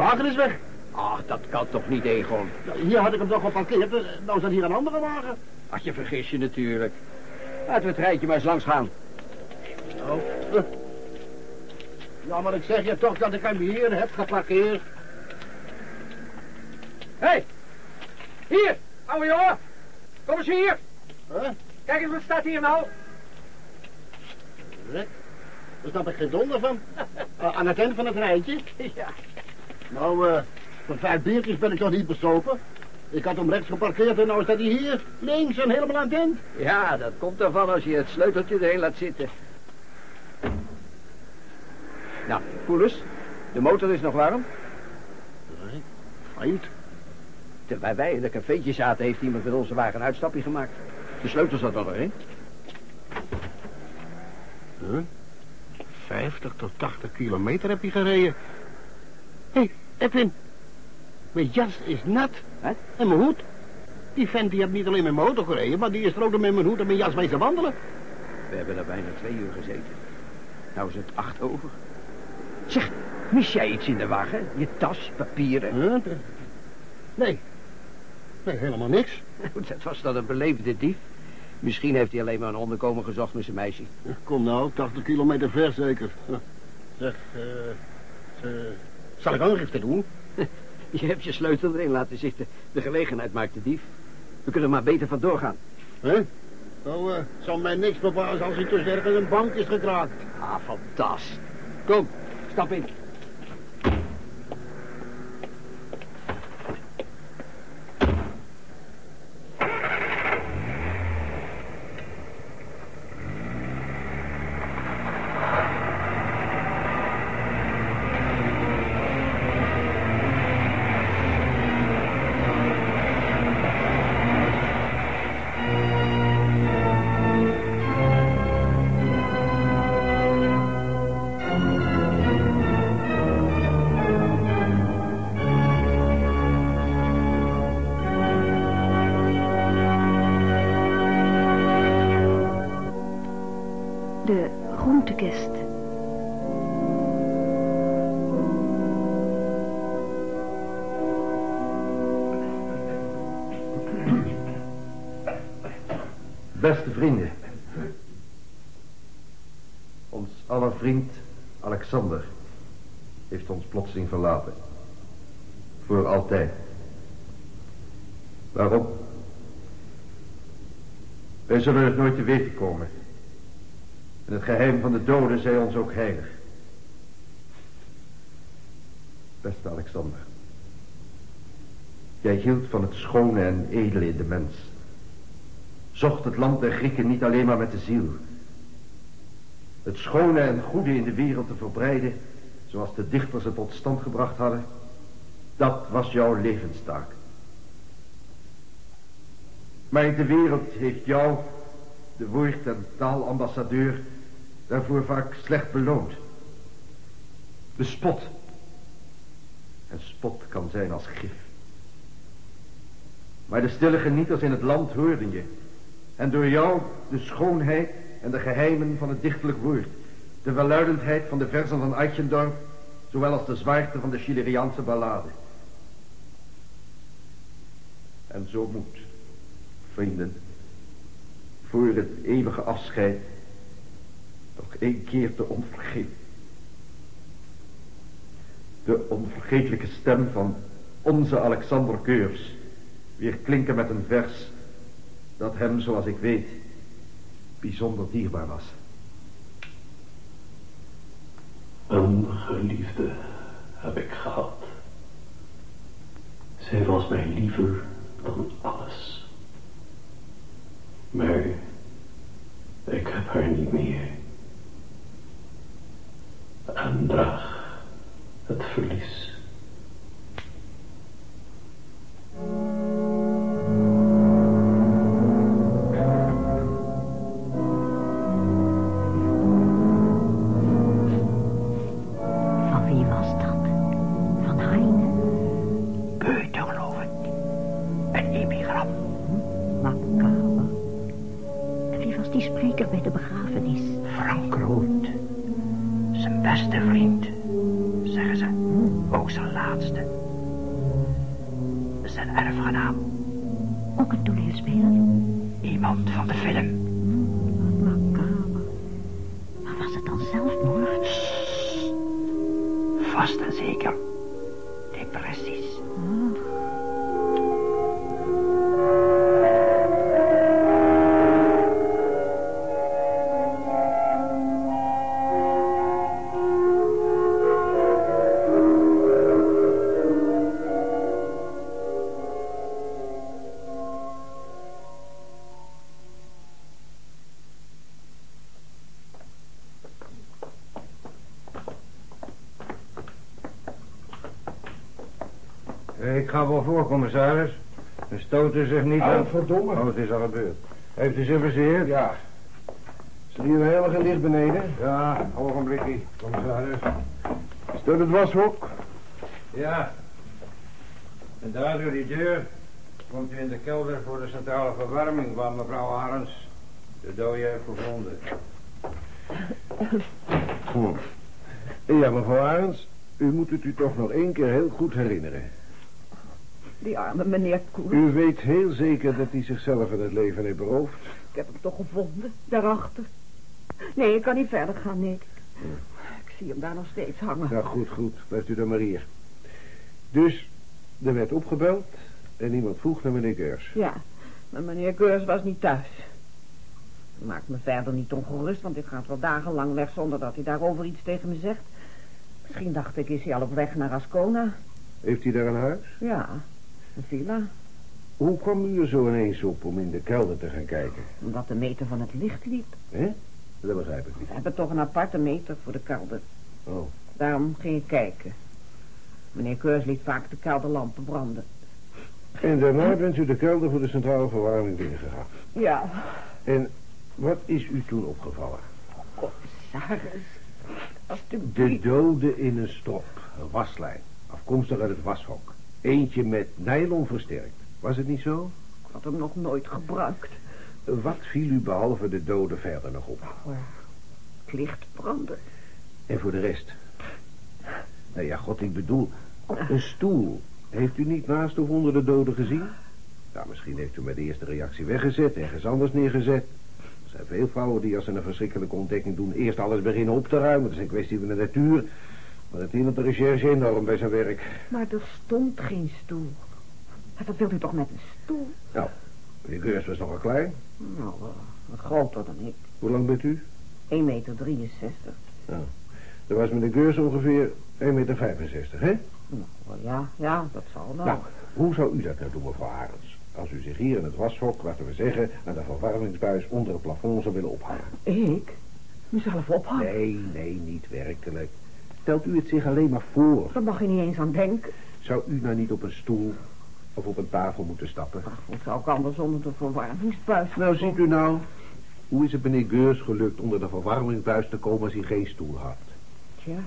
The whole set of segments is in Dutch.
wagen is weg. Ach, dat kan toch niet, Egon? Hier had ik hem toch geparkeerd. eh, Nou staat hier een andere wagen. Ach, je vergis je natuurlijk. Laten we het rijtje maar eens langs gaan. Nou, eh. Ja, maar ik zeg je toch dat ik hem hier heb geparkeerd. Hé! Hey! Hier, ouwe jongen! Kom eens hier! Huh? Kijk eens, wat staat hier nou? Rek, daar snap ik geen donder van. Eh, aan het eind van het rijtje. Ja. Nou, eh, voor vijf biertjes ben ik toch niet bestopen. Ik had hem rechts geparkeerd en nou staat hij hier, links en helemaal aan het eind. Ja, dat komt ervan als je het sleuteltje erin laat zitten. Nou, voel eens. De motor is nog warm. Nee. Terwijl wij in een cafeetje zaten, heeft iemand met onze wagen een uitstapje gemaakt. De sleutel zat nog in. Huh? 50 tot 80 kilometer heb je gereden. Hé, hey, Edwin. Mijn jas is nat. Hè? En mijn hoed. Die vent die heeft niet alleen mijn motor gereden, maar die is er ook nog met mijn hoed en mijn jas mee te wandelen. We hebben er bijna twee uur gezeten. Nou is het acht over. Zeg, mis jij iets in de wagen? Je tas, papieren? Huh? Nee. Nee, helemaal niks. Dat was dan een beleefde dief. Misschien heeft hij alleen maar een onderkomen gezocht met zijn meisje. Kom nou, 80 kilometer ver zeker. Zeg, eh... eh, zal ik aangifte doen? Je hebt je sleutel erin laten zitten. De gelegenheid maakt de dief. We kunnen maar beter vandoor gaan. Hè? Nou, eh, zal mij niks verbazen als hij tussen ergens een bank is gekraakt. Ah, fantastisch. Kom, stap in. Ons plotseling verlaten. Voor altijd. Waarom? Wij zullen het nooit te weten komen. En het geheim van de doden zij ons ook heilig. Beste Alexander. Jij hield van het schone en edele in de mens zocht het land der Grieken niet alleen maar met de ziel. Het schone en goede in de wereld te verbreiden, zoals de dichters het tot stand gebracht hadden, dat was jouw levenstaak. Maar de wereld heeft jou, de woord- en taalambassadeur, daarvoor vaak slecht beloond. Bespot. En spot kan zijn als gif. Maar de stille genieters in het land hoorden je. En door jou de schoonheid en de geheimen van het dichtelijk woord. De welluidendheid van de versen van Eichendorff. Zowel als de zwaarte van de Chileriaanse ballade. En zo moet, vrienden, voor het eeuwige afscheid, nog één keer te onvergeten. De onvergetelijke stem van onze Alexander Keurs weer klinken met een vers dat hem, zoals ik weet, bijzonder dierbaar was. Een geliefde heb ik gehad. Zij was mij liever dan ga wel voor, commissaris. De stoten zich niet aan... verdomme. Oh, het is al gebeurd. Heeft u zich verzeerd? Ja. Is hier heel erg licht beneden? Ja, ogenblikje, commissaris. Is dat het washok? Ja. En daar door die deur komt u in de kelder voor de centrale verwarming waar mevrouw Arends de dode heeft gevonden. Hm. Ja, mevrouw Arends, u moet het u toch nog één keer heel goed herinneren. Die arme meneer Koer. U weet heel zeker dat hij zichzelf van het leven heeft beroofd. Ik heb hem toch gevonden, daarachter. Nee, ik kan niet verder gaan, nee. Ik zie hem daar nog steeds hangen. Nou, goed, goed. Blijft u dan maar hier. Dus, er werd opgebeld en iemand vroeg naar meneer Geurs. Ja, maar meneer Keurs was niet thuis. Maakt me verder niet ongerust, want ik ga wel dagenlang weg zonder dat hij daarover iets tegen me zegt. Misschien dacht ik, is hij al op weg naar Ascona? Heeft hij daar een huis? Ja, villa. Hoe kwam u er zo ineens op om in de kelder te gaan kijken? Omdat de meter van het licht liep. Hè? Dat begrijp ik niet. We hebben toch een aparte meter voor de kelder. Oh. Daarom ging ik kijken. Meneer Keurs liet vaak de kelderlampen branden. En daarna bent u de kelder voor de centrale verwarming binnengegaan. Ja, En wat is u toen opgevallen? commissaris. De Alsjeblieft. dode in een strop, een waslijn, afkomstig uit het washok. Eentje met nylon versterkt. Was het niet zo? Ik had hem nog nooit gebruikt. Wat viel u behalve de dode verder nog op? Het licht brandde. En voor de rest? Nou ja, god, ik bedoel, een stoel. Heeft u niet naast of onder de dode gezien? Nou, misschien heeft u met de eerste reactie weggezet, ergens anders neergezet. Er zijn veel vrouwen die als ze een verschrikkelijke ontdekking doen... eerst alles beginnen op te ruimen. Dat is een kwestie van de natuur. Maar dat hindert de recherche enorm bij zijn werk. Maar er stond geen stoel. Wat wilt u toch met een stoel? Nou, meneer Geurs was nogal klein. Nou, eh, wat groter dan ik. Hoe lang bent u? 1,63 meter. 63. Nou, dan was meneer Geurs ongeveer 1,65 meter, hè? Nou, ja, ja, dat zal wel. Nou, hoe zou u dat nou doen, mevrouw Arends? Als u zich hier in het washok, laten we zeggen, aan de verwarmingsbuis onder het plafond zou willen ophangen. Ik? Mezelf ophangen? Nee, nee, niet werkelijk. Stelt u het zich alleen maar voor. Daar mag je niet eens aan denken. Zou u nou niet op een stoel of op een tafel moeten stappen? Ach, hoe zou ik anders onder de verwarmingsbuis Nou, ziet u nou, hoe is het meneer Geurs gelukt onder de verwarmingsbuis te komen als hij geen stoel had? Tja.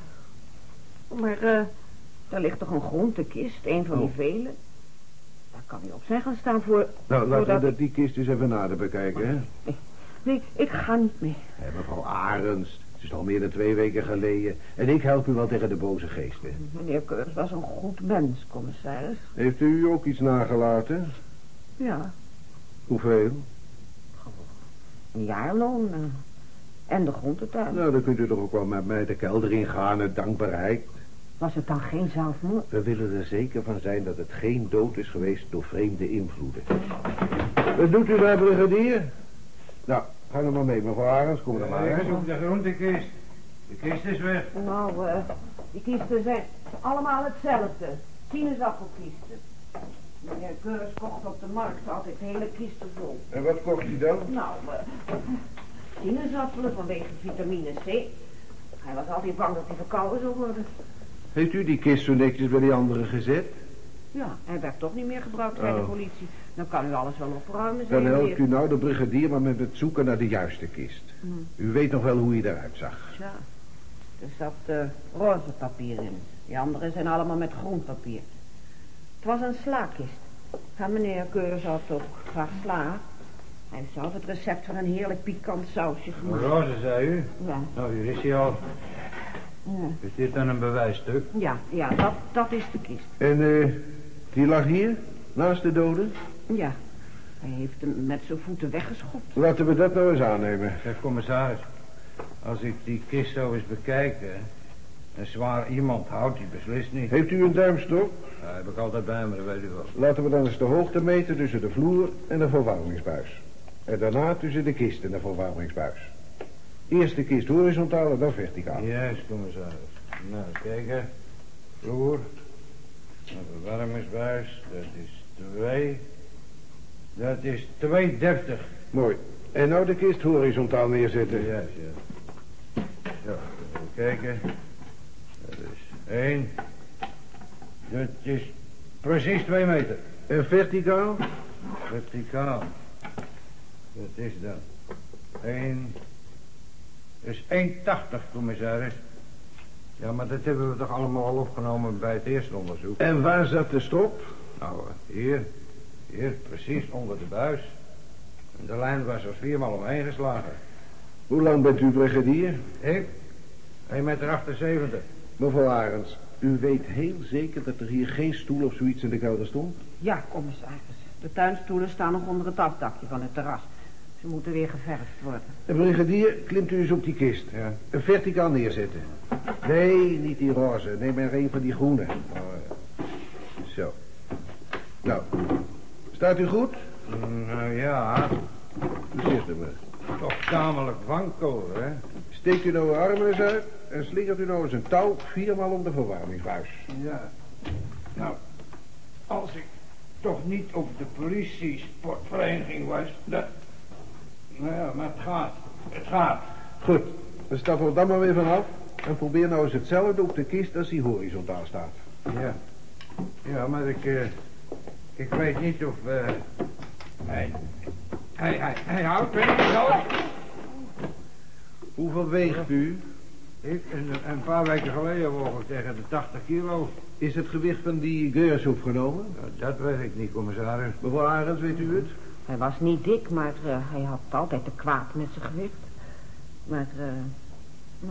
Maar, eh, daar ligt toch een groentekist, een van die Oh. vele. Daar kan hij op zijn gaan staan voor... Nou, laten voordat we die kist eens even nader bekijken, hè? Nee, ik ga niet mee. Hé, mevrouw Arends, het is al meer dan twee weken geleden. En ik help u wel tegen de boze geesten. Meneer Keurs was een goed mens, commissaris. Heeft u ook iets nagelaten? Ja, Hoeveel? een jaarloon eh, en de groentetuin. Nou, dan kunt u toch ook wel met mij de kelder ingaan en dankbaarheid. Was het dan geen zelfmoord? We willen er zeker van zijn dat het geen dood is geweest door vreemde invloeden. Wat doet u daar, brigadier? Nou, ga er maar mee, mevrouw Arends, kom er maar. Ik zoek de groentekist. De kist is weg. Nou, eh, die kisten zijn allemaal hetzelfde. Sinaasappelkisten. Meneer Keurs kocht op de markt altijd hele kisten vol. En wat kocht u dan? Nou, eh, sinaasappelen vanwege vitamine C. Hij was altijd bang dat hij verkouden zou worden. Heeft u die kist zo netjes bij die andere gezet? Ja, hij werd toch niet meer gebruikt bij de Oh. politie. Dan kan u alles wel opruimen, Dan helpt u nou de brigadier maar met het zoeken naar de juiste kist. U weet nog wel hoe hij eruit zag. Tja, er zat eh, roze papier in. Die andere zijn allemaal met groen papier. Het was een slaakist. En meneer Keurs had ook graag sla. Hij heeft zelf het recept van een heerlijk pikant sausje gemaakt. Roze, zei u? Ja, Nou, hier is hij al. Ja, Is dit dan een bewijsstuk? ja, ja dat, dat is de kist. En eh, die lag hier, naast de doden? Ja, hij heeft hem met zijn voeten weggeschopt. Laten we dat nou eens aannemen. Zeg, commissaris. Als ik die kist zo eens bekijk, hè, Een zwaar iemand houdt die beslist niet. Heeft u een duimstok? Dat heb ik altijd bij me, dat weet u wel. Laten we dan eens de hoogte meten tussen de vloer en de verwarmingsbuis. En daarna tussen de kist en de verwarmingsbuis. Eerst de kist horizontaal en dan verticaal. Juist, commissaris. Nou, kijken. Vloer. Een verwarmingsbuis. Dat is twee. Dat is 2,30. Mooi. En nou de kist horizontaal neerzetten. Juist, ja. Zo, even kijken. Dat is één. Dat is precies twee meter. En verticaal? Verticaal. Dat is dan. Eén. Dat is 1,80, commissaris. Ja, maar dat hebben we toch allemaal al opgenomen bij het eerste onderzoek. En waar zat de strop? Nou, hier. Hier, precies onder de buis. De lijn was er viermaal omheen geslagen. Hoe lang bent u brigadier? Ik? 1,78 meter. Mevrouw Arends, u weet heel zeker dat er hier geen stoel of zoiets in de kelder stond? Ja, commissaris. De tuinstoelen staan nog onder het afdakje van het terras. Ze moeten weer geverfd worden. En brigadier, klimt u eens op die kist. Ja. Verticaal neerzetten. Nee, niet die roze. Neem maar een van die groene. Zo. Nou, staat u goed? Nou ja, u maar. toch tamelijk wankel, hè? Steekt u nou uw armen eens uit en slingert u nou eens een touw viermaal om de verwarmingsbuis. Ja. Nou, als ik toch niet op de politie-sportvereniging was. Nou ja, maar het gaat. Het gaat. Goed, dan stappen we dan maar weer vanaf. En probeer nou eens hetzelfde op de kist als die horizontaal staat. Ja. Ja, maar ik... eh, ik weet niet of... eh hij, hij, hij, hij houdt me niet zo. Hoeveel weegt u? Ik, een, een paar weken geleden woog ik tegen de 80 kilo. Is het gewicht van die geurs opgenomen? Nou, dat weet ik niet, commissaris. Mevrouw Arends, weet u het? Hij was niet dik, maar eh, hij had altijd te kwaad met zijn gewicht. Maar, eh,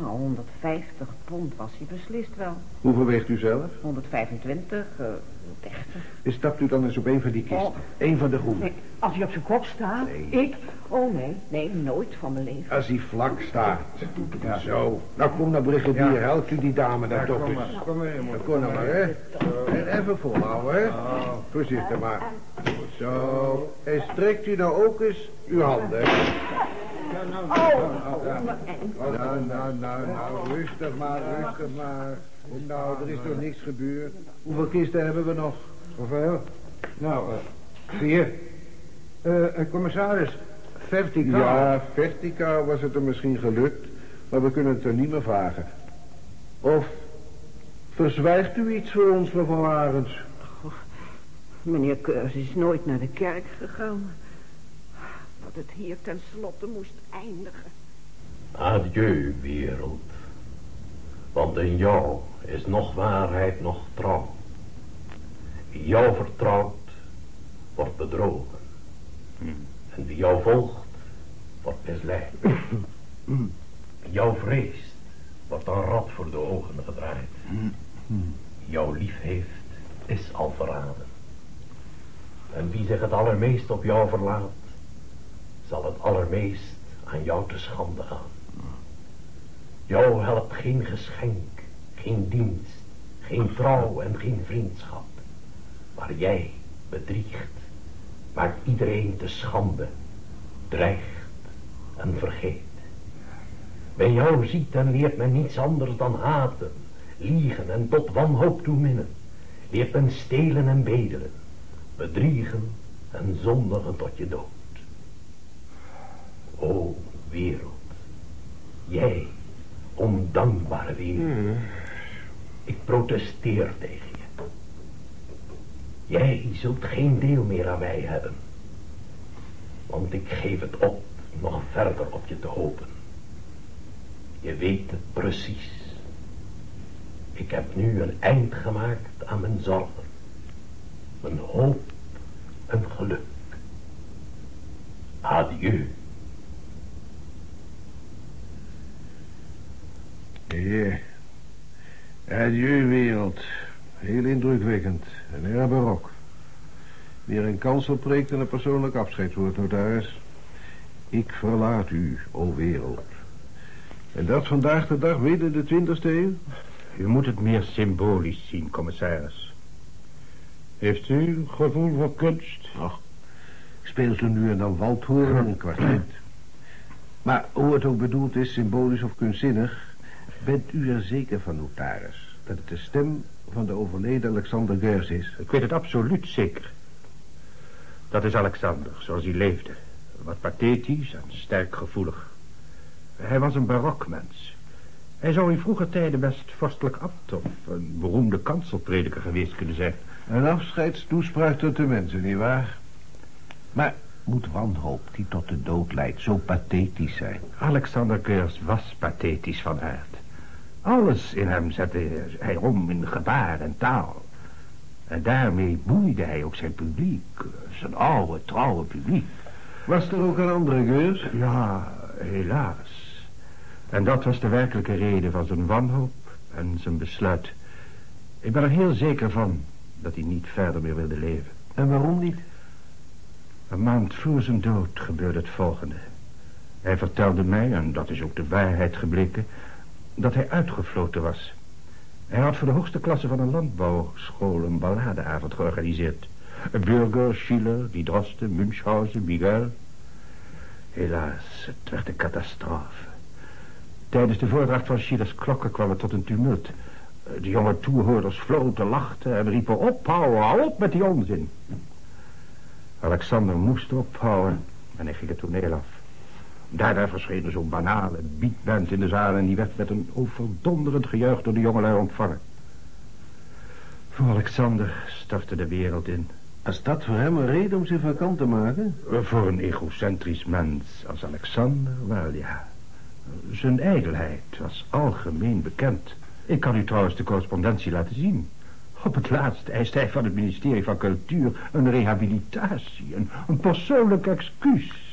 nou, 150 pond was hij beslist wel. Hoeveel weegt u zelf? 125, eh 30. En stapt u dan eens op een van die kisten. Oh. Eén van de groene. Nee, als hij op zijn kop staat? Nee. Ik? Oh nee, nee, nooit van mijn leven. Als hij vlak staat. Zo. Nou, kom naar brigadier. Ja. Helpt u die dame daar Ja, toch kom eens. maar, kom maar, moet- Kom nou maar, hè. En even volhouden, hè. Oh. Voorzichtig maar. Zo. En strekt u nou ook eens uw handen. Nou, Oh, nou, oh. Nou, nou, nou, nou, rustig maar, rustig maar. Nou, er is toch niks gebeurd. Hoeveel kisten hebben we nog? Hoeveel? Nou, eh, vier. Eh, eh, commissaris, verticaal. Ja, verticaal was het er misschien gelukt, maar we kunnen het er niet meer vragen. Of verzwijgt u iets voor ons, mevrouw Arends? Meneer Keurs is nooit naar de kerk gegaan. Dat het hier tenslotte moest eindigen. Adieu, wereld. Want in jou is nog waarheid, nog trouw. Wie jou vertrouwt, wordt bedrogen. En wie jou volgt, wordt misleid. Wie jou vreest, wordt een rad voor de ogen gedraaid. Wie jou lief heeft, is al verraden. En wie zich het allermeest op jou verlaat, zal het allermeest aan jou te schande gaan. Jou helpt geen geschenk, geen dienst, geen trouw en geen vriendschap. Maar jij bedriegt, maakt iedereen te schande, dreigt en vergeet. Bij jou ziet en leert men niets anders dan haten, liegen en tot wanhoop toeminnen. Leert men stelen en bedelen, bedriegen en zondigen tot je dood. O wereld, jij, ondankbare wereld, ik protesteer tegen je. Jij zult geen deel meer aan mij hebben, want ik geef het op nog verder op je te hopen. Je weet het precies. Ik heb nu een eind gemaakt aan mijn zorgen, mijn hoop en geluk. Adieu. Ja. Adieu, wereld. Heel indrukwekkend en erg barok. Weer een kanselpreek en een persoonlijk afscheidswoord, notaris. Ik verlaat u, o wereld. En dat vandaag de dag midden de twintigste eeuw? U moet het meer symbolisch zien, commissaris. Heeft u een gevoel voor kunst? Ach, ik speel zo nu en dan een kwartet. Maar hoe het ook bedoeld is, symbolisch of kunstzinnig... bent u er zeker van, notaris... dat het de stem van de overleden Alexander Gers is? Ik weet het absoluut zeker. Dat is Alexander, zoals hij leefde. Wat pathetisch en sterk gevoelig. Hij was een barokmens. Hij zou in vroeger tijden best vorstelijk abt of een beroemde kanselprediker geweest kunnen zijn. Een afscheidstoespraak tot de mensen, nietwaar? Maar moet wanhoop die tot de dood leidt zo pathetisch zijn? Alexander Keurs was pathetisch van aard. Alles in hem zette hij om in gebaar en taal. En daarmee boeide hij ook zijn publiek. Zijn oude, trouwe publiek. Was er ook een andere Geurs? Ja, helaas. En dat was de werkelijke reden van zijn wanhoop en zijn besluit. Ik ben er heel zeker van dat hij niet verder meer wilde leven. En waarom niet? Een maand voor zijn dood gebeurde het volgende. Hij vertelde mij, en dat is ook de waarheid gebleken, dat hij uitgefloten was. Hij had voor de hoogste klasse van een landbouwschool een balladeavond georganiseerd. Burger, Schiller, Die Drosten, Münchhausen, Miguel. Helaas, het werd een catastrofe. Tijdens de voordracht van Schillers klokken kwam het tot een tumult. De jonge toehoorders floten, lachten en riepen ophouden, hou op met die onzin. Alexander moest ophouden en hij ging het toneel af. Daarna verscheen er zo'n banale beatband in de zaal... en die werd met een overdonderend gejuich door de jongelui ontvangen. Voor Alexander startte de wereld in. Was dat voor hem een reden om zich vakant te maken? Voor een egocentrisch mens als Alexander, wel ja. Zijn ijdelheid was algemeen bekend. Ik kan u trouwens de correspondentie laten zien. Op het laatst eist hij van het ministerie van Cultuur een rehabilitatie, een, een persoonlijk excuus.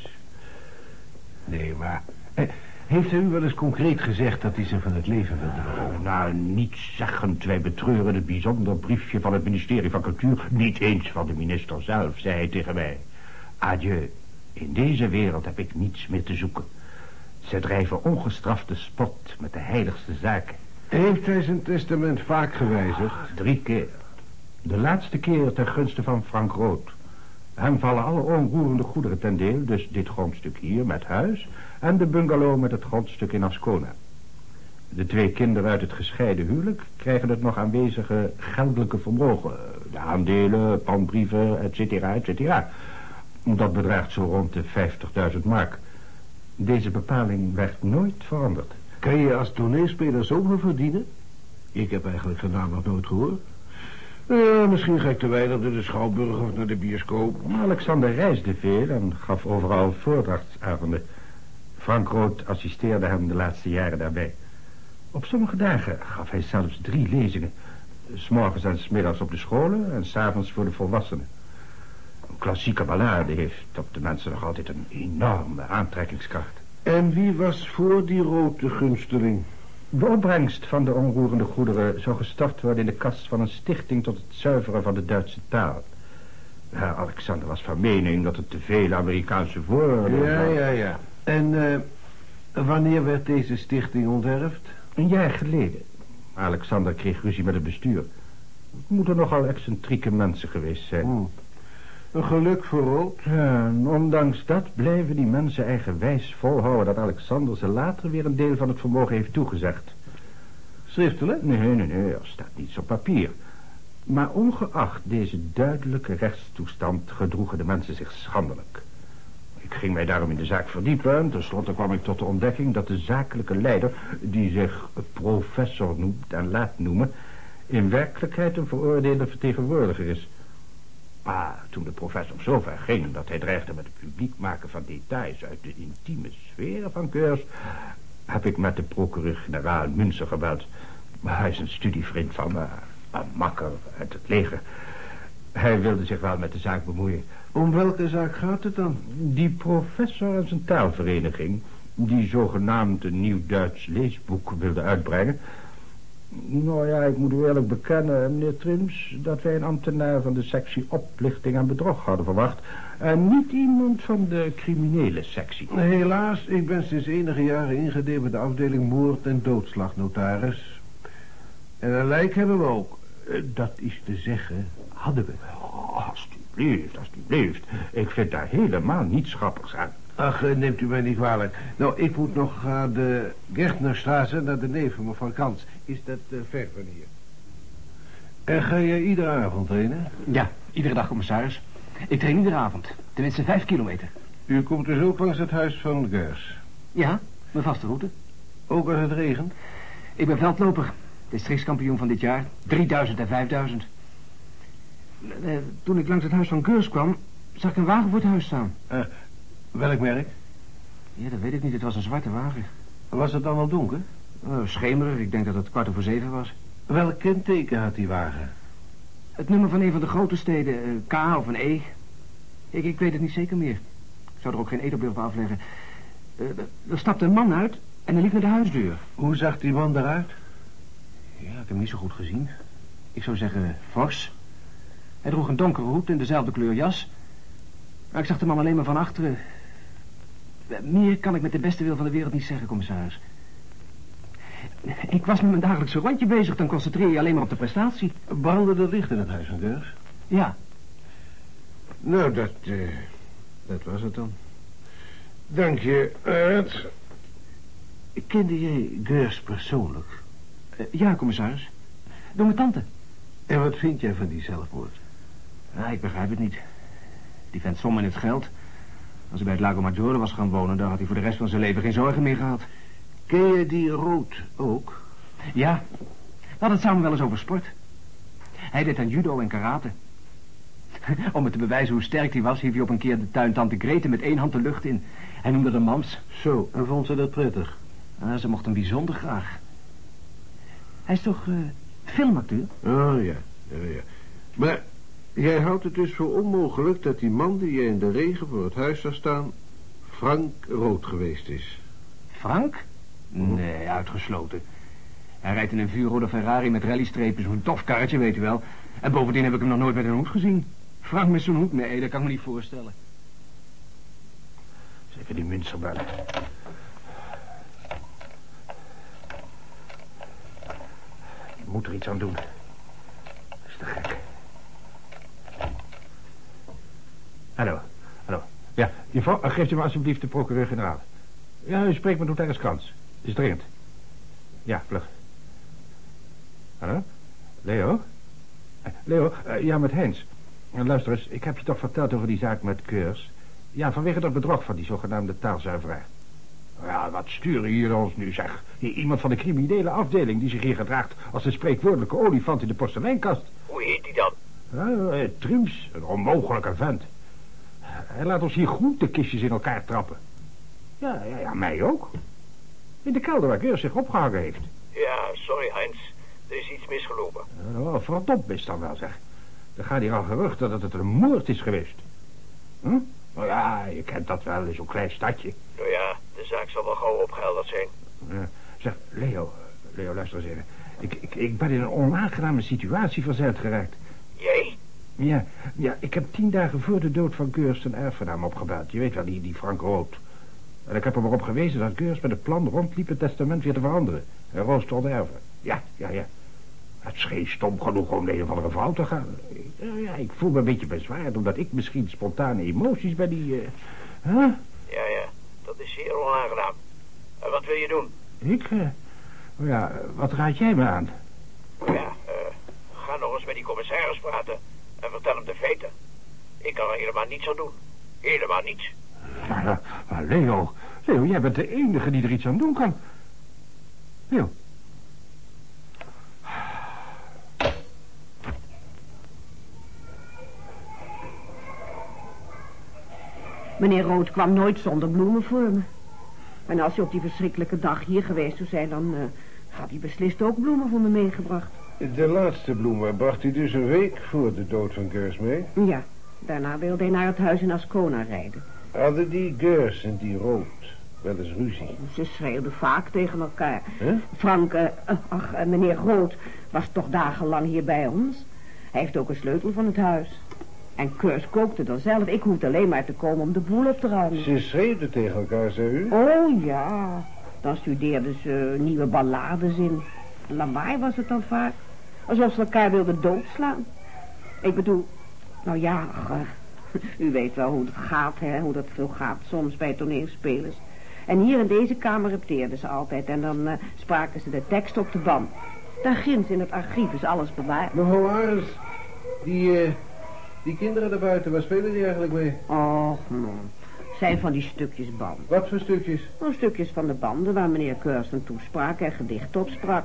Nee, maar... Eh, heeft hij u wel eens concreet gezegd dat hij zich van het leven wilde beroven? Oh, nou, niet zeggend. Wij betreuren het bijzonder briefje van het ministerie van Cultuur. Niet eens van de minister zelf, zei hij tegen mij. Adieu. In deze wereld heb ik niets meer te zoeken. Ze drijven ongestrafte spot met de heiligste zaken. Heeft hij zijn testament vaak gewijzigd? Drie keer. De laatste keer ten gunste van Frank Rood. Hem vallen alle onroerende goederen ten deel, dus dit grondstuk hier met huis... en de bungalow met het grondstuk in Ascona. De twee kinderen uit het gescheiden huwelijk krijgen het nog aanwezige geldelijke vermogen. De aandelen, pandbrieven, et cetera, et cetera. Dat bedraagt zo rond de 50.000 mark. Deze bepaling werd nooit veranderd. Kan je als toneelspeler zoveel verdienen? Ik heb eigenlijk zijn naam nog nooit gehoord. Ja, misschien ga ik te weinig naar de Schouwburg of naar de bioscoop. Alexander reisde veel en gaf overal voordrachtsavonden. Frank Rood assisteerde hem de laatste jaren daarbij. Op sommige dagen gaf hij zelfs drie lezingen. S'morgens en s'middags op de scholen en s'avonds voor de volwassenen. Een klassieke ballade heeft op de mensen nog altijd een enorme aantrekkingskracht. En wie was voor die rode gunsteling? De opbrengst van de onroerende goederen zou gestort worden in de kas van een stichting tot het zuiveren van de Duitse taal. Alexander was van mening dat het te veel Amerikaanse woorden... Ja, ja, ja. En uh, wanneer werd deze stichting ontwerfd? Een jaar geleden. Alexander kreeg ruzie met het bestuur. Het moeten nogal excentrieke mensen geweest zijn. Hmm. Een geluk voor en ondanks dat blijven die mensen eigenwijs volhouden... dat Alexander ze later weer een deel van het vermogen heeft toegezegd. Schriftelijk? Nee, nee, nee, er staat niets op papier. Maar ongeacht deze duidelijke rechtstoestand gedroegen de mensen zich schandelijk. Ik ging mij daarom in de zaak verdiepen en tenslotte kwam ik tot de ontdekking dat de zakelijke leider, die zich professor noemt en laat noemen, in werkelijkheid een veroordeelde vertegenwoordiger is. Maar toen de professor zover ging dat hij dreigde met het publiek maken van details uit de intieme sferen van Keurs, heb ik met de procureur-generaal Münzer gebeld. Maar hij is een studievriend van me, een makker uit het leger. Hij wilde zich wel met de zaak bemoeien. Om welke zaak gaat het dan? Die professor en zijn taalvereniging, die zogenaamd een nieuw Duits leesboek wilde uitbrengen, Nou ja, ik moet u eerlijk bekennen, meneer Trims... dat wij een ambtenaar van de sectie oplichting en bedrog hadden verwacht... en niet iemand van de criminele sectie. Helaas, ik ben sinds enige jaren ingedeeld bij de afdeling moord en doodslag, notaris. En een lijk hebben we ook. Eh, Dat is te zeggen, hadden we. Oh, alsjeblieft, alsjeblieft. Ik vind daar helemaal niets grappigs aan. Ach, eh, neemt u mij niet kwalijk. Nou, ik moet nog naar de Gertnerstraße, naar de neef van mevrouw Kans. Is dat eh, ver van hier? En ga jij iedere avond trainen? Ja, iedere dag, commissaris. Ik train iedere avond. Tenminste vijf kilometer. U komt dus ook langs het huis van Gers. Ja, mijn vaste route. Ook als het regent? Ik ben veldloper. Districtskampioen van dit jaar. 3000 en 5000. Eh, toen ik langs het huis van Geurs kwam, zag ik een wagen voor het huis staan. Eh, welk merk? Ja, dat weet ik niet. Het was een zwarte wagen. Was het dan al donker? Oh, schemerig. Ik denk dat het kwart over zeven was. Welk kenteken had die wagen? Het nummer van een van de grote steden. eh, K of een E. Ik, ik weet het niet zeker meer. Ik zou er ook geen edelbeeld van afleggen. Eh, er stapte een man uit en hij liep naar de huisdeur. Hoe zag die man eruit? Ja, ik heb hem niet zo goed gezien. Ik zou zeggen fors. Hij droeg een donkere hoed en dezelfde kleur jas. Maar ik zag de man alleen maar van achteren. Meer kan ik met de beste wil van de wereld niet zeggen, commissaris. Ik was met mijn dagelijkse rondje bezig, dan concentreer je alleen maar op de prestatie. Brandde er licht in het huis van? Ja, Nou, dat, eh, dat was het dan. Dank je, Ernst. Kende jij Gers persoonlijk? eh, ja, commissaris. Door mijn tante. En wat vind jij van die zelfmoord? Ja, ik begrijp het niet. Die vent som in het geld. Als hij bij het Lago Maggiore was gaan wonen... dan had hij voor de rest van zijn leven geen zorgen meer gehad. Ken je die Rood ook? Ja, we hadden het samen wel eens over sport. Hij deed aan judo en karate. Om het te bewijzen hoe sterk hij was... hief hij op een keer de tuin tante Grete met één hand de lucht in. Hij noemde haar mams. Zo, en vond ze dat prettig? Ah, ze mocht hem bijzonder graag. Hij is toch eh, filmacteur? Oh, ja. ja, ja. Maar jij houdt het dus voor onmogelijk dat die man die je in de regen voor het huis zag staan... Frank Rood geweest is. Frank? Nee, uitgesloten. Hij rijdt in een vuurrode Ferrari met rallystrepen, zo'n tof karretje, weet u wel. En bovendien heb ik hem nog nooit met een hoed gezien. Frank met zo'n hoed? Nee, dat kan ik me niet voorstellen. Zeker die minster bellen. Je moet er iets aan doen. Dat is te gek. Hallo, hallo. Juffrouw, eh, geeft u me alsjeblieft de procureur-generaal. Ja, u spreekt met notaris Krans. Is dringend. Ja, vlug. Hallo? Leo? Eh, Leo, eh, ja, met Hens. Luister eens, ik heb je toch verteld over die zaak met Keurs. Ja, vanwege dat bedrog van die zogenaamde taalzuiveraar. Ja, wat sturen hier ons nu, zeg? Iemand van de criminele afdeling die zich hier gedraagt als een spreekwoordelijke olifant in de porseleinkast. Hoe heet die dan? Trims, een onmogelijke vent. Hij laat ons hier groentekistjes in elkaar trappen. Ja, ja, ja, mij ook. In de kelder waar Keurs zich opgehangen heeft. Ja, sorry Heinz. Er is iets misgelopen. Ja, Nou, verdomd is dan wel, zeg. Er gaan hier al geruchten dat het een moord is geweest. Hm? Nou ja, je kent dat wel in zo'n klein stadje. Nou ja, de zaak zal wel gauw opgehelderd zijn. Ja. Zeg, Leo, Leo, luister eens even. Ik, ik, ik ben in een onaangename situatie verzeild geraakt. Jij? Ja, ja, ik heb tien dagen voor de dood van Geurs een erfgenaam opgebeld. Je weet wel, die, die Frank Rood. En ik heb er maar op gewezen dat Geurs met het plan rondliep het testament weer te veranderen. En Roos te. Ja, ja, ja. Het scheen stom genoeg om naar een of andere vrouw te gaan. Ja, ja, ik voel me een beetje bezwaard, omdat ik misschien spontane emoties bij die... huh? Ja, ja. Dat is zeer onaangenaam. En wat wil je doen? Ik? eh, oh ja, wat raad jij me aan? Ja, eh, ga nog eens met die commissaris praten. En vertel hem de feiten. Ik kan er helemaal niets aan doen. Helemaal niets. Maar, maar Leo, Leo, jij bent de enige die er iets aan doen kan. Leo. Meneer Rood kwam nooit zonder bloemen voor me. En als hij op die verschrikkelijke dag hier geweest zou zijn... dan eh, had hij beslist ook bloemen voor me meegebracht. De laatste bloemen bracht u dus een week voor de dood van Gers mee? Ja, daarna wilde hij naar het huis in Ascona rijden. Hadden die Gers en die Rood Wel eens ruzie. Ze schreeuwden vaak tegen elkaar. Frank, eh, eh, ach, eh, meneer Groot was toch dagenlang hier bij ons. Hij heeft ook een sleutel van het huis. En Keurs kookte dan zelf. Ik hoefde alleen maar te komen om de boel op te ruimen. Ze schreeuwden tegen elkaar, zei u? Oh ja, dan studeerden ze nieuwe ballades in. Lawaai was het dan vaak. Alsof ze elkaar wilden doodslaan. Ik bedoel, nou ja, ach, eh, u weet wel hoe het gaat, hè, hoe dat zo gaat soms bij toneelspelers. En hier in deze kamer repeteerden ze altijd en dan eh, spraken ze de tekst op de band. Daar ginds in het archief is alles bewaard. Mevrouw Ares, die, eh, die kinderen daarbuiten, waar spelen die eigenlijk mee? Och, man. Zijn van die stukjes band. Wat voor stukjes? Nou, stukjes van de banden waar meneer Keurs toesprak en gedicht op sprak.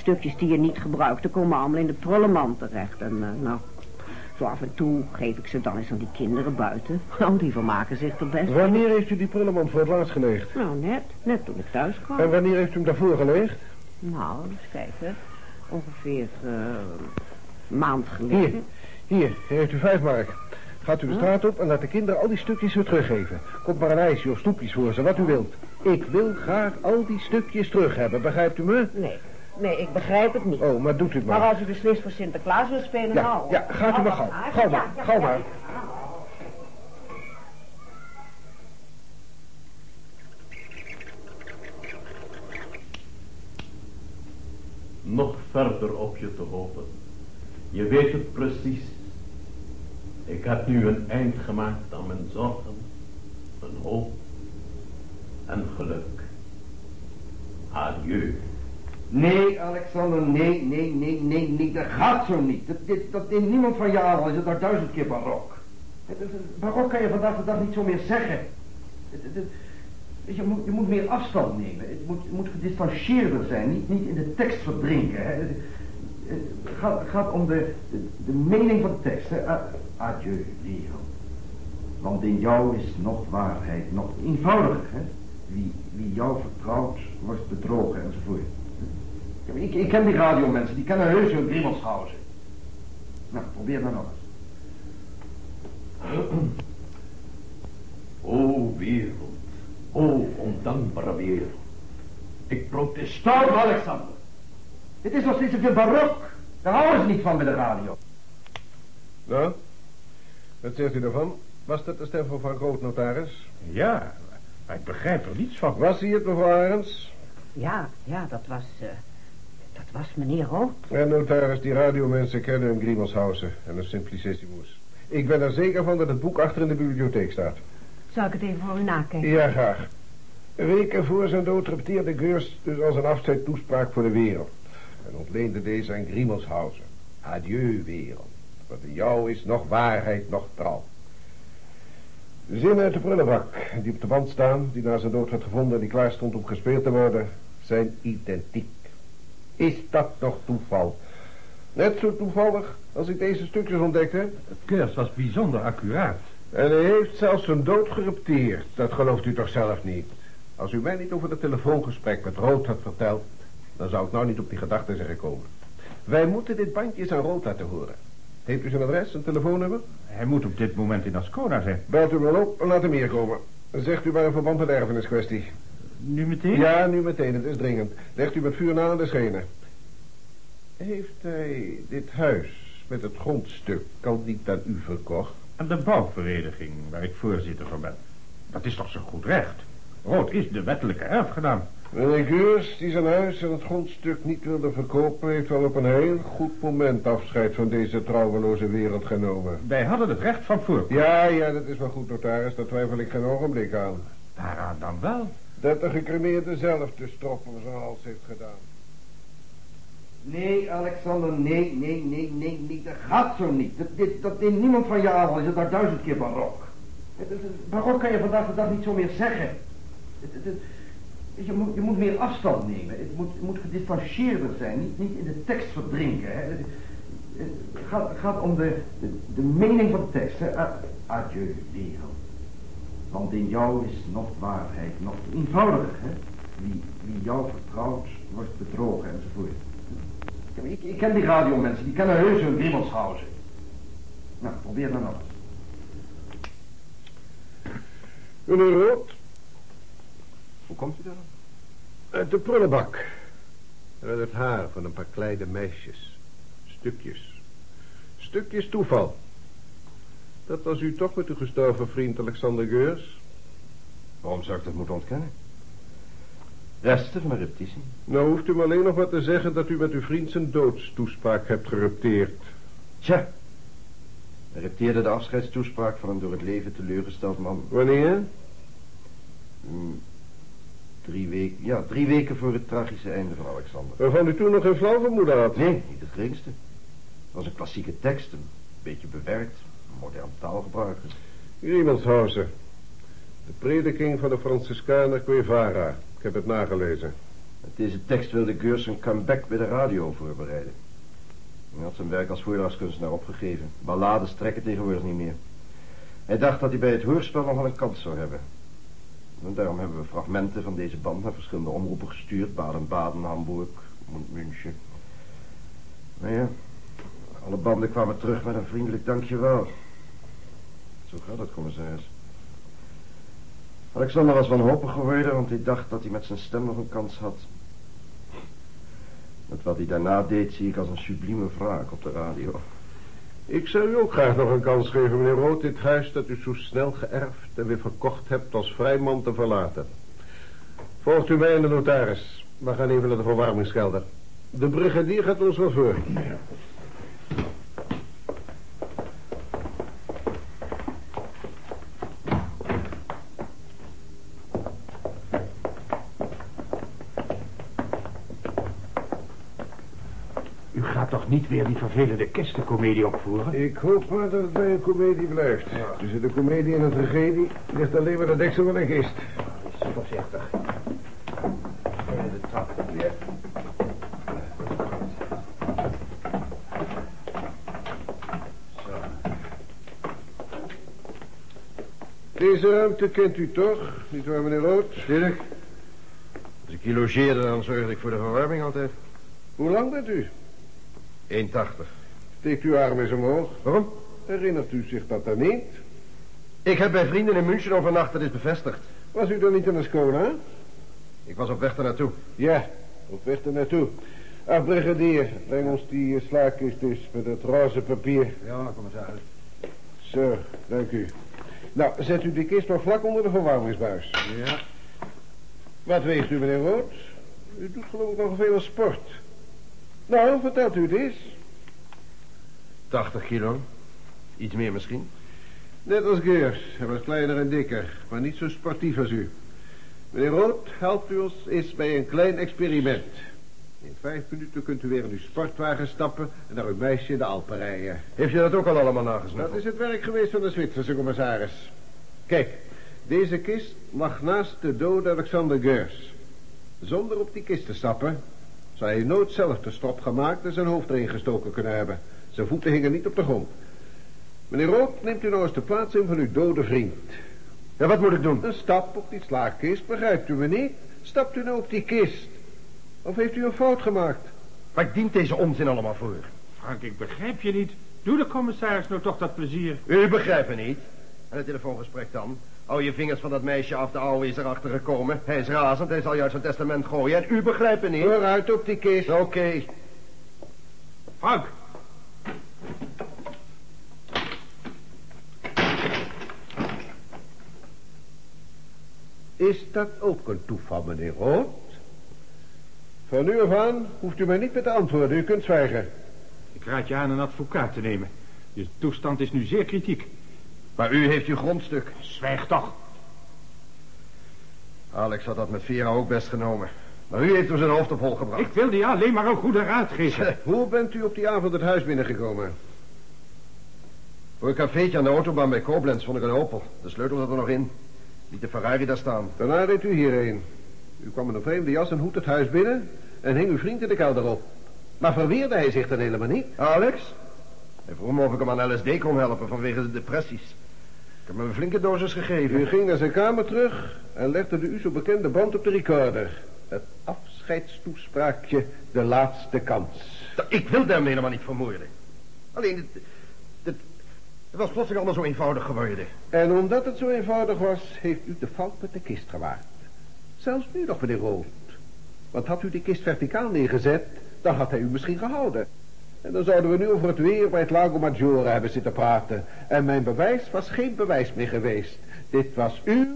Stukjes die je niet gebruikte komen allemaal in de prullenmand terecht. En eh, nou, zo af en toe geef ik ze dan eens aan die kinderen buiten. Oh, die vermaken zich er best. Wanneer heeft u die prullenmand voor het laatst geleegd? Nou, net. Net toen ik thuis kwam. En wanneer heeft u hem daarvoor geleegd? Nou, eens kijken. Ongeveer eh, een maand Hier, geleden. hier, hier heeft u vijf mark. Gaat u de straat op en laat de kinderen al die stukjes weer teruggeven. Komt maar een ijsje of snoepjes voor ze, wat u wilt. Ik wil graag al die stukjes terug hebben, begrijpt u me? Nee, nee, ik begrijp het niet. Oh, maar doet u het Maar maar. als u beslist voor Sinterklaas wil spelen, Ja, nou... ja, gaat u maar gauw. Gauw maar, gauw maar. nog verder op je te hopen. Je weet het precies. Ik heb nu een eind gemaakt aan mijn zorgen, mijn hoop en geluk. Adieu. Nee, Alexander, nee, nee, nee, nee, nee, dat gaat zo niet. Dat, dit, dat neemt niemand van je is het daar duizend keer barok. Het- het- het- Barok kan je vandaag de dag niet zo meer zeggen. Je, moet, je moet meer afstand nemen. Het moet, moet gedistanceerder zijn, niet, niet in de tekst verdrinken. Hè. Het, gaat, gaat om de, de, mening van de tekst. Hè. A- Adieu, wereld. Want in jou is nog waarheid, nog eenvoudiger. Hè. Wie, wie jou vertrouwt, wordt bedrogen enzovoort. Ik, ik ken die radiomensen, die kennen heus hun Griemelshausen. Nou, probeer maar nog eens. O wereld, o ondankbare wereld. Ik protesteer. Alexander. Dit is nog steeds te veel barok. Daar houden ze niet van bij de radio. Nou, wat zegt u daarvan? Was dat de stem van Van Groot, notaris? Ja, maar ik begrijp er niets van. Was hij het, mevrouw Arends? Ja, ja, dat was... eh, was meneer Rood. En notaris, die radiomensen kennen hun Griemelshausen en een Simplicissimus. Ik ben er zeker van dat het boek achter in de bibliotheek staat. Zal ik het even voor u nakijken? Ja, graag. Weken voor zijn dood repeteerde Geurs dus als een afscheidtoespraak voor de wereld. En ontleende deze aan Griemelshausen. Adieu, wereld. Want in jou is nog waarheid, nog trouw. Zinnen uit de prullenbak, die op de wand staan, die na zijn dood werd gevonden en die klaar stond om gespeeld te worden, zijn identiek. Is dat nog toeval? Net zo toevallig als ik deze stukjes ontdekte. Het keurs was bijzonder accuraat. En hij heeft zelfs zijn dood gerepteerd. Dat gelooft u toch zelf niet? Als u mij niet over het telefoongesprek met Rood had verteld... dan zou ik nou niet op die gedachte zijn gekomen. Wij moeten dit bandje eens aan Rood laten horen. Heeft u zijn adres, zijn telefoonnummer? Hij moet op dit moment in Ascona zijn. Belt u wel op en laat hem hier komen. Zegt u maar een verband met de erfeniskwestie. Nu meteen? Ja, nu meteen, het is dringend. Legt u met vuur na aan de schenen. Heeft hij dit huis met het grondstuk al niet aan u verkocht? Aan de bouwvereniging waar ik voorzitter van ben. Dat is toch zo goed recht? Rood is de wettelijke erfgenaam. Meneer Geurs, die zijn huis en het grondstuk niet wilde verkopen... heeft wel op een heel goed moment afscheid van deze trouweloze wereld genomen. Wij hadden het recht van voorkeur. Ja, ja, dat is wel goed, notaris. Daar twijfel ik geen ogenblik aan. Daaraan dan wel. Dat de gecremeerde zelf de strop om zijn hals heeft gedaan. Nee, Alexander, nee, nee, nee, nee, nee, dat gaat zo niet. Dat, dit, dat neemt niemand van je al is het daar duizend keer barok. Barok kan je vandaag de dag niet zo meer zeggen. Het- het- je, moet, je moet meer afstand nemen. Het moet, moet gedistanceerder zijn, niet, niet in de tekst verdrinken. Hè. Het, gaat, gaat om de, de, mening van de tekst. Hè. A- Adieu, wereld. Want in jou is nog waarheid, nog eenvoudiger. Hè. Wie, wie jou vertrouwt, wordt bedrogen enzovoort. Ik, ik ken die radiomensen, die kennen heus hun Griemelshausen. Nou, probeer dan nog eens. Meneer Rood, Hoe komt u daar? Uit de prullenbak. Uit het haar van een paar kleine meisjes. Stukjes. Stukjes toeval. Dat was u toch met uw gestorven vriend Alexander Geurs? Waarom zou ik dat moeten ontkennen? Resten van repetitie. Nou hoeft u me alleen nog maar te zeggen dat u met uw vriend zijn doodstoespraak hebt gerepteerd. Tja. Hij repteerde de afscheidstoespraak van een door het leven teleurgesteld man. Wanneer? Hmm, drie weken, ja, drie weken voor het tragische einde van Alexander. Waarvan u toen nog geen flauw vermoeden had. Nee, niet het geringste. Het was een klassieke tekst, een beetje bewerkt, modern taalgebruik. Griemelshausen. De prediking van de Franciscaner Guevara. Ik heb het nagelezen. Met deze tekst wilde Geurs een comeback bij de radio voorbereiden. Hij had zijn werk als voordragskunstenaar opgegeven. Ballades trekken tegenwoordig niet meer. Hij dacht dat hij bij het hoorspel nog wel een kans zou hebben. En daarom hebben we fragmenten van deze band naar verschillende omroepen gestuurd. Baden-Baden, Hamburg, München. Maar ja, alle banden kwamen terug met een vriendelijk dankjewel. Zo gaat het, commissaris. Alexander was wanhopig geworden, want hij dacht dat hij met zijn stem nog een kans had. Met wat hij daarna deed, zie ik als een sublieme wraak op de radio. Ik zou u ook graag nog een kans geven, meneer Rood. Dit huis dat u zo snel geërfd en weer verkocht hebt als vrijman te verlaten. Volgt u mij in de notaris. We gaan even naar de verwarmingskelder. De brigadier gaat ons wel voor gaat toch niet weer die vervelende kistenkomedie opvoeren? Ik hoop maar dat het bij een komedie blijft. Tussen de komedie en de tragedie ligt alleen maar de deksel van een kist. Voorzichtig. De trap. Deze ruimte kent u toch? Niet waar, meneer Rood? Tuurlijk. Als ik hier logeerde, dan zorgde ik voor de verwarming altijd. Hoe lang bent u? 1,80. Steekt uw arm eens omhoog. Waarom? Herinnert u zich dat dan niet? Ik heb bij vrienden in München overnacht, dat is bevestigd. Was u dan niet in de Scola? Ik was op weg daar naartoe. Ja, op weg naartoe. Ach, brigadier, breng ons die eh, slaakkist dus met het roze papier. Ja, commissaris. Zo, dank u. Nou, zet u die kist maar vlak onder de verwarmingsbuis. Ja. Wat weegt u, meneer Rood? U doet geloof ik nog veel sport. Nou, vertelt u het eens. 80 kilo. Iets meer misschien. Net als Geers. Hij was kleiner en dikker, maar niet zo sportief als u. Meneer Rood, helpt u ons eens bij een klein experiment. In vijf minuten kunt u weer in uw sportwagen stappen en naar uw meisje in de Alpen rijden. Heeft je dat ook al allemaal nagesnoven? Dat is het werk geweest van de Zwitserse commissaris. Kijk, deze kist lag naast de dode Alexander Geurs. Zonder op die kist te stappen, zou hij nooit zelf de strop gemaakt en zijn hoofd erin gestoken kunnen hebben. Zijn voeten hingen niet op de grond. Meneer Rood, neemt u nou eens de plaats in van uw dode vriend. Ja, wat moet ik doen? Een stap op die slaakkist, begrijpt u me niet? Stapt u nou op die kist? Of heeft u een fout gemaakt? Waar dient deze onzin allemaal voor? Frank, ik begrijp je niet. Doe de commissaris nou toch dat plezier. U begrijpt me niet. En het telefoongesprek dan? Hou je vingers van dat meisje af, de ouwe is erachter gekomen. Hij is razend, hij zal juist zijn testament gooien. En u begrijpt me niet. Vooruit op die kist. Oké. Frank, Is dat ook een toeval, meneer Rood? Van nu af aan hoeft u mij niet meer te antwoorden. U kunt zwijgen. ik raad je aan een advocaat te nemen. Je toestand is nu zeer kritiek. Maar u heeft uw grondstuk. Zwijg toch. Alex had dat met Vera ook best genomen. Maar u heeft hem zijn hoofd op hol gebracht. Ik wilde je alleen maar een goede raad geven. Hoe bent u op die avond het huis binnengekomen? Voor een cafeetje aan de autobaan bij Koblenz vond ik een Opel. De sleutel zat er nog in. Liet de Ferrari daar staan. Daarna reed u hierheen. U kwam in een vreemde jas en hoed het huis binnen... en hing uw vriend in de kelder op. Maar verweerde hij zich dan helemaal niet? Alex? Hij vroeg me of ik hem aan LSD kon helpen vanwege de depressies. Heb hem een flinke dosis gegeven. U ging naar zijn kamer terug en legde de u zo bekende band op de recorder. Het afscheidstoespraakje, de laatste kans. Ik wilde hem helemaal niet vermoorden. Alleen, het, het, het was plotseling allemaal zo eenvoudig geworden. En omdat het zo eenvoudig was, heeft u de fout met de kist gemaakt. Zelfs nu nog, meneer Rood. Want had u de kist verticaal neergezet, dan had hij u misschien gehouden. En dan zouden we nu over het weer bij het Lago Maggiore hebben zitten praten. En mijn bewijs was geen bewijs meer geweest. Dit was uw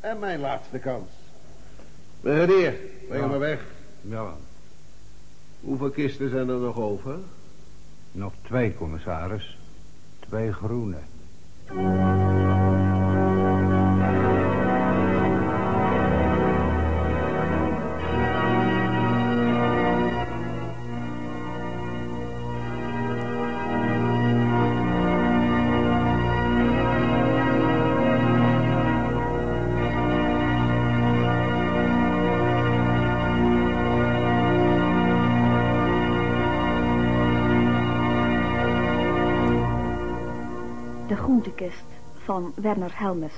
en mijn laatste kans. Brigadier, breng maar weg. Ja, Hoeveel kisten zijn er nog over? nog twee, commissaris. Twee groene. Groentekist van Werner Helmes.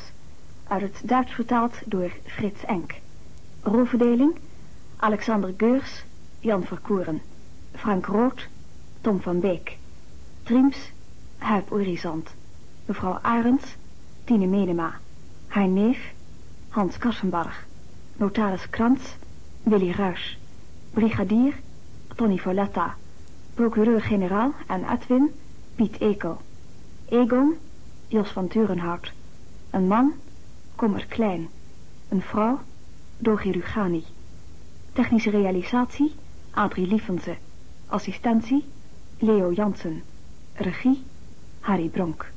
Uit het Duits vertaald door Frits Enk. Rolverdeling Alexander Geurs, Jan Verkoeren. Frank Rood, Tom van Beek. Triems, Huip Orizant. Mevrouw Arends, Tine Menema. Haar neef, Hans Kassenbarg. Notaris Krantz, Willy Ruys. Brigadier, Tony Folletta. Procureur-generaal en Edwin, Piet Ekel. Egon, Jos van Turenhout. Een man, Kommer Klein. Een vrouw, Dogi Rugani. Technische realisatie, Adrie Liefense. Assistentie, Leo Jansen. Regie, Harry Bronk.